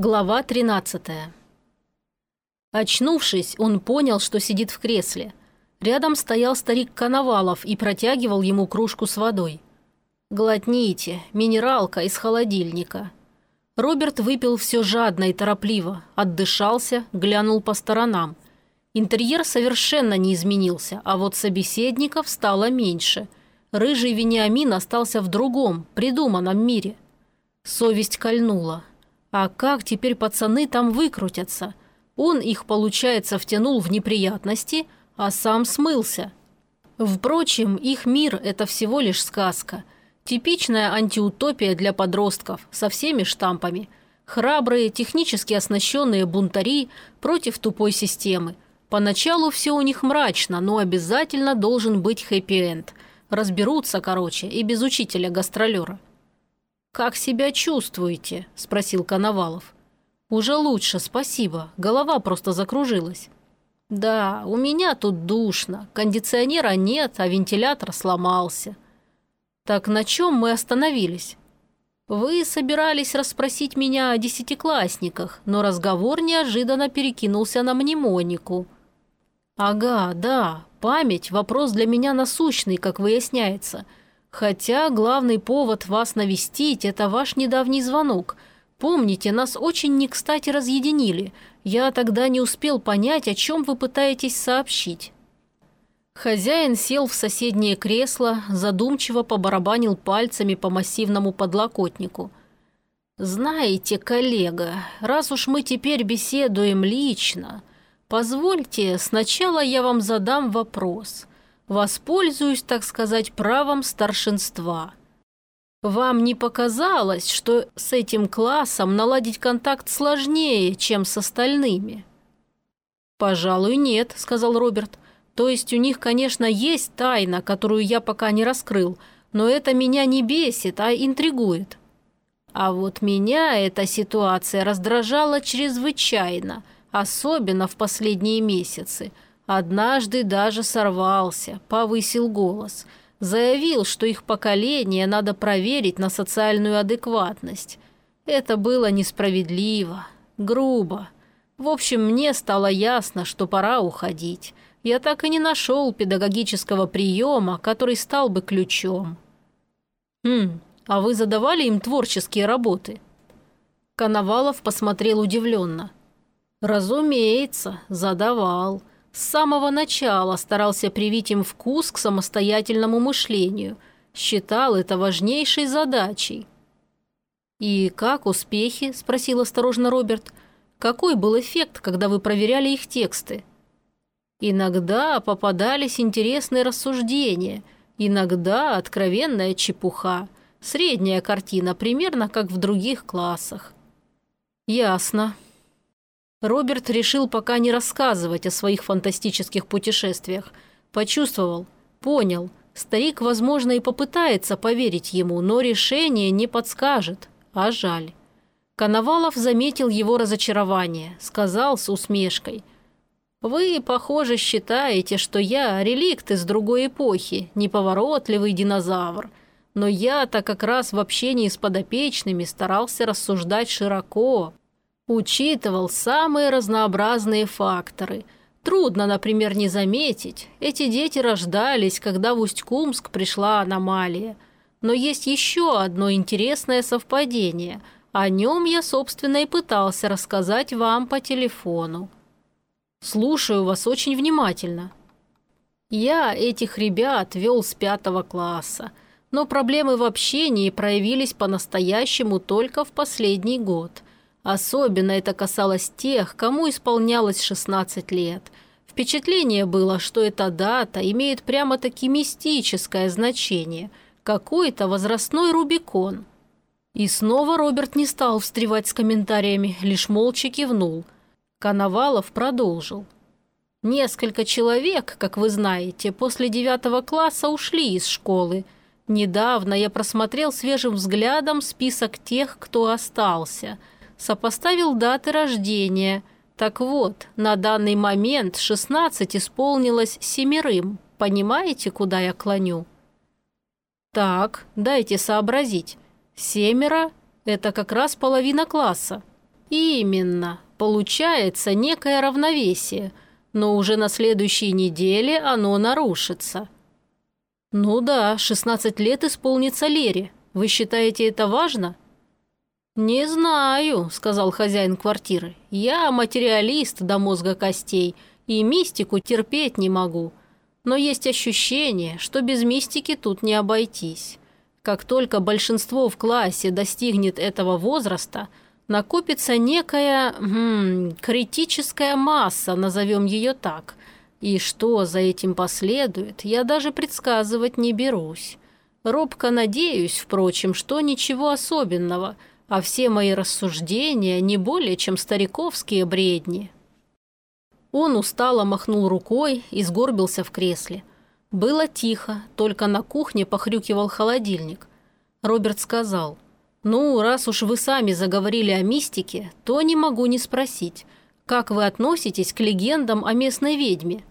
Глава 13 Очнувшись, он понял, что сидит в кресле. Рядом стоял старик Коновалов и протягивал ему кружку с водой. «Глотните, минералка из холодильника». Роберт выпил все жадно и торопливо, отдышался, глянул по сторонам. Интерьер совершенно не изменился, а вот собеседников стало меньше. Рыжий Вениамин остался в другом, придуманном мире. Совесть кольнула. А как теперь пацаны там выкрутятся? Он их, получается, втянул в неприятности, а сам смылся. Впрочем, их мир – это всего лишь сказка. Типичная антиутопия для подростков, со всеми штампами. Храбрые, технически оснащенные бунтари против тупой системы. Поначалу все у них мрачно, но обязательно должен быть хэппи-энд. Разберутся, короче, и без учителя-гастролера. «Как себя чувствуете?» – спросил Коновалов. «Уже лучше, спасибо. Голова просто закружилась». «Да, у меня тут душно. Кондиционера нет, а вентилятор сломался». «Так на чем мы остановились?» «Вы собирались расспросить меня о десятиклассниках, но разговор неожиданно перекинулся на мнемонику». «Ага, да, память – вопрос для меня насущный, как выясняется. Хотя главный повод вас навестить – это ваш недавний звонок. Помните, нас очень не кстати разъединили. Я тогда не успел понять, о чем вы пытаетесь сообщить». Хозяин сел в соседнее кресло, задумчиво побарабанил пальцами по массивному подлокотнику. «Знаете, коллега, раз уж мы теперь беседуем лично, позвольте, сначала я вам задам вопрос воспользуюсь, так сказать, правом старшинства. Вам не показалось, что с этим классом наладить контакт сложнее, чем с остальными? «Пожалуй, нет», — сказал Роберт. «То есть у них, конечно, есть тайна, которую я пока не раскрыл, но это меня не бесит, а интригует». А вот меня эта ситуация раздражала чрезвычайно, особенно в последние месяцы — Однажды даже сорвался, повысил голос. Заявил, что их поколение надо проверить на социальную адекватность. Это было несправедливо, грубо. В общем, мне стало ясно, что пора уходить. Я так и не нашел педагогического приема, который стал бы ключом. «Хм, а вы задавали им творческие работы?» Коновалов посмотрел удивленно. «Разумеется, задавал. С самого начала старался привить им вкус к самостоятельному мышлению. Считал это важнейшей задачей. «И как успехи?» – спросил осторожно Роберт. «Какой был эффект, когда вы проверяли их тексты?» Иногда попадались интересные рассуждения, иногда откровенная чепуха. Средняя картина, примерно как в других классах. «Ясно», Роберт решил пока не рассказывать о своих фантастических путешествиях. Почувствовал, понял, старик, возможно, и попытается поверить ему, но решение не подскажет, а жаль. Коновалов заметил его разочарование, сказал с усмешкой. «Вы, похоже, считаете, что я реликт из другой эпохи, неповоротливый динозавр. Но я-то как раз в общении с подопечными старался рассуждать широко, Учитывал самые разнообразные факторы. Трудно, например, не заметить, эти дети рождались, когда в Усть-Кумск пришла аномалия. Но есть еще одно интересное совпадение. О нем я, собственно, и пытался рассказать вам по телефону. Слушаю вас очень внимательно. Я этих ребят вел с пятого класса, но проблемы в общении проявились по-настоящему только в последний год – Особенно это касалось тех, кому исполнялось 16 лет. Впечатление было, что эта дата имеет прямо-таки мистическое значение, какой-то возрастной Рубикон. И снова Роберт не стал встревать с комментариями, лишь молча кивнул. Коновалов продолжил. Несколько человек, как вы знаете, после девятого класса ушли из школы. Недавно я просмотрел свежим взглядом список тех, кто остался – сопоставил даты рождения. Так вот, на данный момент 16 исполнилось семерым. Понимаете, куда я клоню? Так, дайте сообразить. Семеро – это как раз половина класса. Именно. Получается некое равновесие, но уже на следующей неделе оно нарушится. Ну да, 16 лет исполнится Лере. Вы считаете это важно? «Не знаю», – сказал хозяин квартиры. «Я материалист до мозга костей и мистику терпеть не могу. Но есть ощущение, что без мистики тут не обойтись. Как только большинство в классе достигнет этого возраста, накопится некая м, критическая масса, назовем ее так. И что за этим последует, я даже предсказывать не берусь. Робко надеюсь, впрочем, что ничего особенного, а все мои рассуждения не более чем стариковские бредни. Он устало махнул рукой и сгорбился в кресле. Было тихо, только на кухне похрюкивал холодильник. Роберт сказал, «Ну, раз уж вы сами заговорили о мистике, то не могу не спросить, как вы относитесь к легендам о местной ведьме?»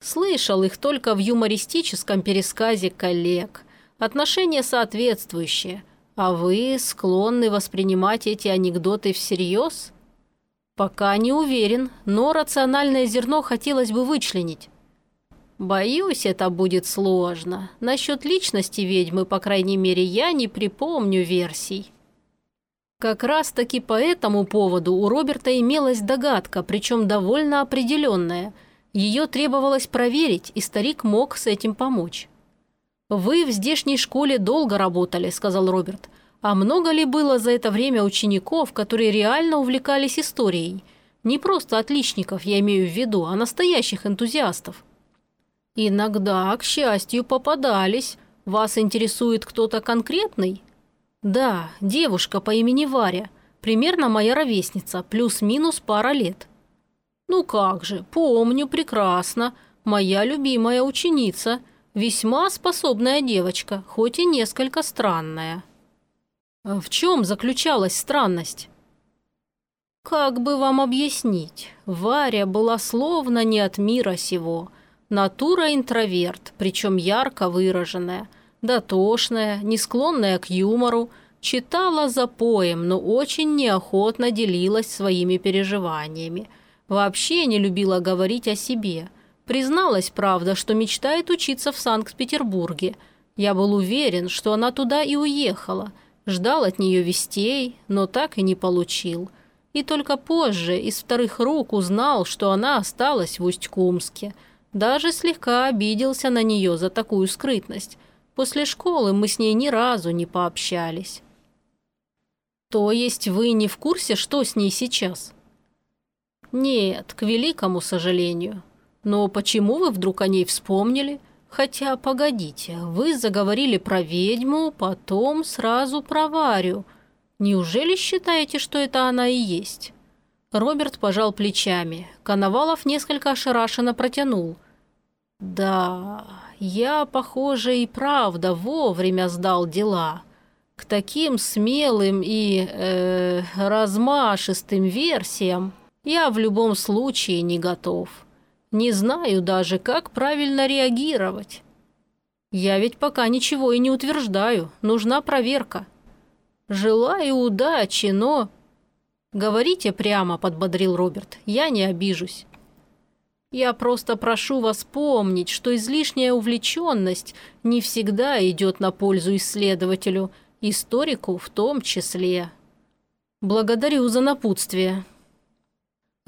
Слышал их только в юмористическом пересказе коллег. Отношения соответствующие. А вы склонны воспринимать эти анекдоты всерьез? Пока не уверен, но рациональное зерно хотелось бы вычленить. Боюсь, это будет сложно. Насчет личности ведьмы, по крайней мере, я не припомню версий. Как раз-таки по этому поводу у Роберта имелась догадка, причем довольно определенная. Ее требовалось проверить, и старик мог с этим помочь. «Вы в здешней школе долго работали», – сказал Роберт. «А много ли было за это время учеников, которые реально увлекались историей? Не просто отличников, я имею в виду, а настоящих энтузиастов». «Иногда, к счастью, попадались. Вас интересует кто-то конкретный?» «Да, девушка по имени Варя. Примерно моя ровесница, плюс-минус пара лет». «Ну как же, помню прекрасно. Моя любимая ученица. Весьма способная девочка, хоть и несколько странная». «В чем заключалась странность?» «Как бы вам объяснить? Варя была словно не от мира сего». Натура интроверт, причем ярко выраженная, дотошная, не склонная к юмору, читала за поем, но очень неохотно делилась своими переживаниями. Вообще не любила говорить о себе. Призналась, правда, что мечтает учиться в Санкт-Петербурге. Я был уверен, что она туда и уехала. Ждал от нее вестей, но так и не получил. И только позже из вторых рук узнал, что она осталась в Усть-Кумске – даже слегка обиделся на нее за такую скрытность. После школы мы с ней ни разу не пообщались. То есть вы не в курсе, что с ней сейчас? Нет, к великому сожалению. Но почему вы вдруг о ней вспомнили? Хотя, погодите, вы заговорили про ведьму, потом сразу про Варю. Неужели считаете, что это она и есть? Роберт пожал плечами. Коновалов несколько ошарашенно протянул. «Да, я, похоже, и правда вовремя сдал дела. К таким смелым и э, размашистым версиям я в любом случае не готов. Не знаю даже, как правильно реагировать. Я ведь пока ничего и не утверждаю, нужна проверка. Желаю удачи, но «Говорите прямо», – подбодрил Роберт. «Я не обижусь». «Я просто прошу вас помнить, что излишняя увлеченность не всегда идет на пользу исследователю, историку в том числе». «Благодарю за напутствие».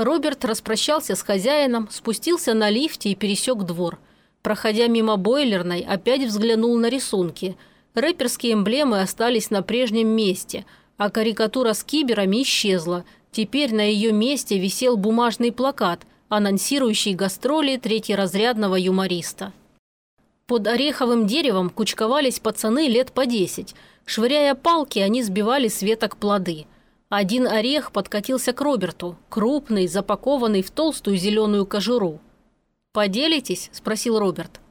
Роберт распрощался с хозяином, спустился на лифте и пересек двор. Проходя мимо бойлерной, опять взглянул на рисунки. Рэперские эмблемы остались на прежнем месте – а карикатура с киберами исчезла. Теперь на ее месте висел бумажный плакат, анонсирующий гастроли третьеразрядного юмориста. Под ореховым деревом кучковались пацаны лет по десять. Швыряя палки, они сбивали с веток плоды. Один орех подкатился к Роберту, крупный, запакованный в толстую зеленую кожуру. «Поделитесь?» – спросил Роберт.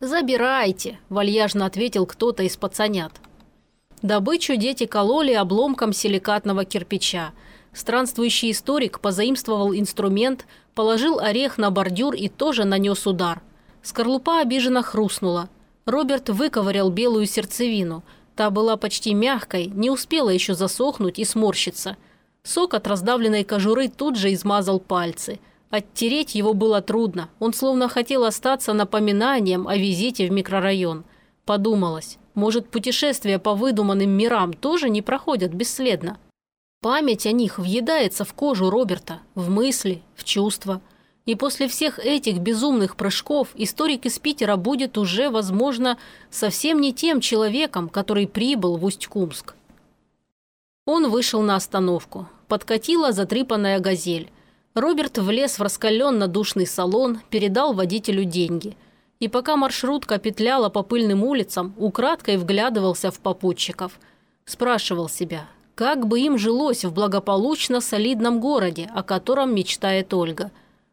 «Забирайте», – вальяжно ответил кто-то из пацанят. Добычу дети кололи обломком силикатного кирпича. Странствующий историк позаимствовал инструмент, положил орех на бордюр и тоже нанес удар. Скорлупа обиженно хрустнула. Роберт выковырял белую сердцевину. Та была почти мягкой, не успела еще засохнуть и сморщиться. Сок от раздавленной кожуры тут же измазал пальцы. Оттереть его было трудно. Он словно хотел остаться напоминанием о визите в микрорайон. Подумалось, может, путешествия по выдуманным мирам тоже не проходят бесследно? Память о них въедается в кожу Роберта, в мысли, в чувства. И после всех этих безумных прыжков историк из Питера будет уже, возможно, совсем не тем человеком, который прибыл в Усть-Кумск. Он вышел на остановку. Подкатила затрипанная газель. Роберт влез в раскаленно-душный салон, передал водителю деньги. И пока маршрутка петляла по пыльным улицам, украдкой вглядывался в попутчиков. Спрашивал себя – как бы им жилось в благополучно солидном городе, о котором мечтает Ольга?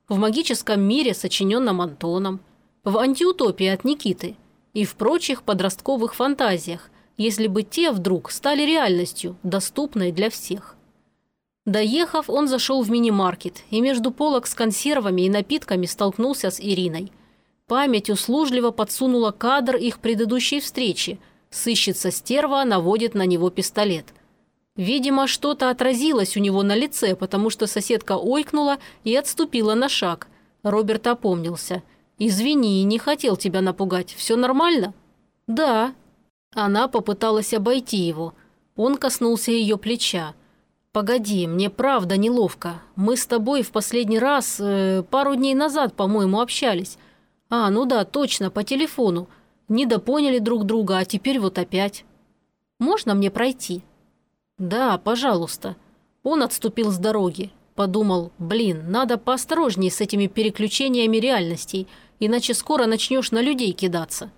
В магическом мире, сочиненном Антоном, в антиутопии от Никиты и в прочих подростковых фантазиях, если бы те вдруг стали реальностью, доступной для всех. Доехав, он зашел в мини-маркет и между полок с консервами и напитками столкнулся с Ириной. Память услужливо подсунула кадр их предыдущей встречи. Сыщица стерва наводит на него пистолет. Видимо, что-то отразилось у него на лице, потому что соседка ойкнула и отступила на шаг. Роберт опомнился. «Извини, не хотел тебя напугать. Все нормально?» «Да». Она попыталась обойти его. Он коснулся ее плеча. «Погоди, мне правда неловко. Мы с тобой в последний раз, э, пару дней назад, по-моему, общались. А, ну да, точно, по телефону. Недопоняли друг друга, а теперь вот опять. Можно мне пройти?» «Да, пожалуйста». Он отступил с дороги. Подумал, блин, надо поосторожнее с этими переключениями реальностей, иначе скоро начнешь на людей кидаться.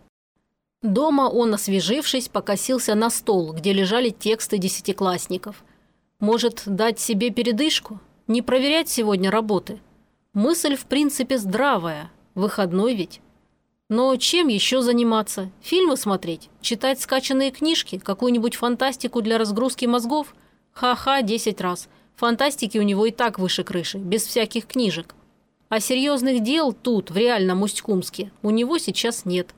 Дома он, освежившись, покосился на стол, где лежали тексты десятиклассников. Может, дать себе передышку? Не проверять сегодня работы? Мысль, в принципе, здравая. Выходной ведь. Но чем еще заниматься? Фильмы смотреть? Читать скачанные книжки? Какую-нибудь фантастику для разгрузки мозгов? Ха-ха, десять раз. Фантастики у него и так выше крыши, без всяких книжек. А серьезных дел тут, в реальном Усть-Кумске, у него сейчас нет.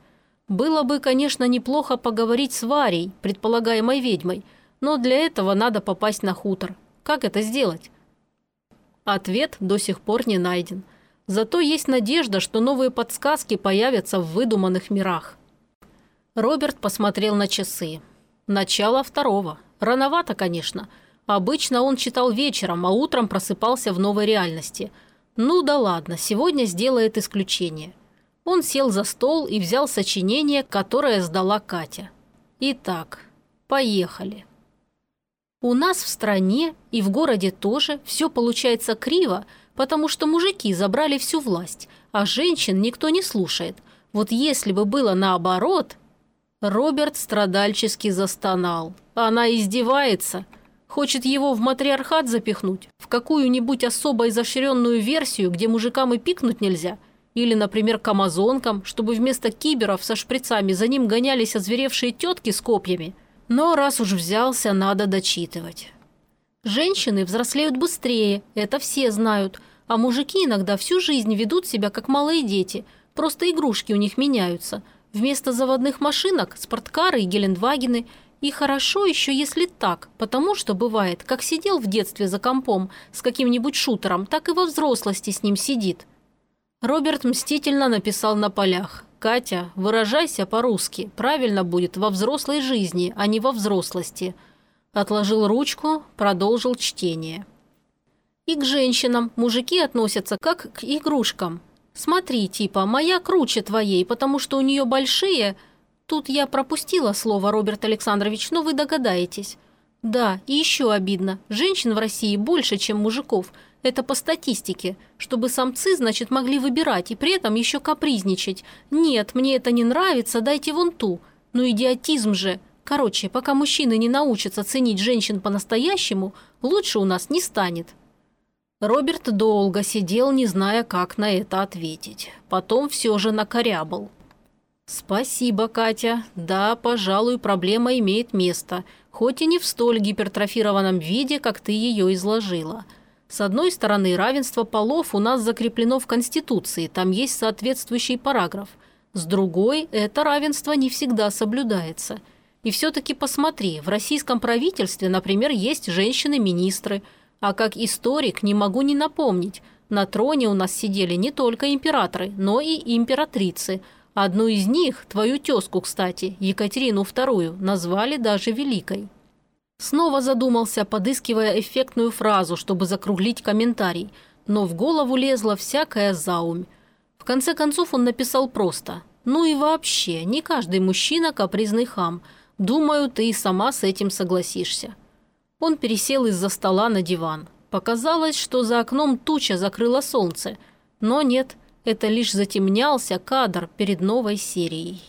Было бы, конечно, неплохо поговорить с Варей, предполагаемой ведьмой, но для этого надо попасть на хутор. Как это сделать? Ответ до сих пор не найден. Зато есть надежда, что новые подсказки появятся в выдуманных мирах. Роберт посмотрел на часы. Начало второго. Рановато, конечно. Обычно он читал вечером, а утром просыпался в новой реальности. Ну да ладно, сегодня сделает исключение. Он сел за стол и взял сочинение, которое сдала Катя. Итак, поехали. У нас в стране и в городе тоже все получается криво – потому что мужики забрали всю власть, а женщин никто не слушает. Вот если бы было наоборот... Роберт страдальчески застонал. Она издевается. Хочет его в матриархат запихнуть, в какую-нибудь особо изощренную версию, где мужикам и пикнуть нельзя. Или, например, к амазонкам, чтобы вместо киберов со шприцами за ним гонялись озверевшие тетки с копьями. Но раз уж взялся, надо дочитывать. Женщины взрослеют быстрее, это все знают, а мужики иногда всю жизнь ведут себя как малые дети, просто игрушки у них меняются. Вместо заводных машинок – спорткары и гелендвагены. И хорошо еще, если так, потому что бывает, как сидел в детстве за компом с каким-нибудь шутером, так и во взрослости с ним сидит. Роберт мстительно написал на полях. «Катя, выражайся по-русски. Правильно будет во взрослой жизни, а не во взрослости». Отложил ручку, продолжил чтение. И к женщинам мужики относятся как к игрушкам. Смотри, типа, моя круче твоей, потому что у нее большие... Тут я пропустила слово, Роберт Александрович, но вы догадаетесь. Да, и еще обидно. Женщин в России больше, чем мужиков. Это по статистике. Чтобы самцы, значит, могли выбирать и при этом еще капризничать. Нет, мне это не нравится, дайте вон ту. Ну идиотизм же. Короче, пока мужчины не научатся ценить женщин по-настоящему, лучше у нас не станет. Роберт долго сидел, не зная, как на это ответить. Потом все же накорябал. «Спасибо, Катя. Да, пожалуй, проблема имеет место, хоть и не в столь гипертрофированном виде, как ты ее изложила. С одной стороны, равенство полов у нас закреплено в Конституции, там есть соответствующий параграф. С другой, это равенство не всегда соблюдается – и все-таки посмотри, в российском правительстве, например, есть женщины-министры, А как историк не могу не напомнить, на троне у нас сидели не только императоры, но и императрицы. Одну из них, твою тезку, кстати, Екатерину II, назвали даже Великой. Снова задумался, подыскивая эффектную фразу, чтобы закруглить комментарий, но в голову лезла всякая заумь. В конце концов он написал просто «Ну и вообще, не каждый мужчина капризный хам. Думаю, ты и сама с этим согласишься». Он пересел из-за стола на диван. Показалось, что за окном туча закрыла солнце. Но нет, это лишь затемнялся кадр перед новой серией.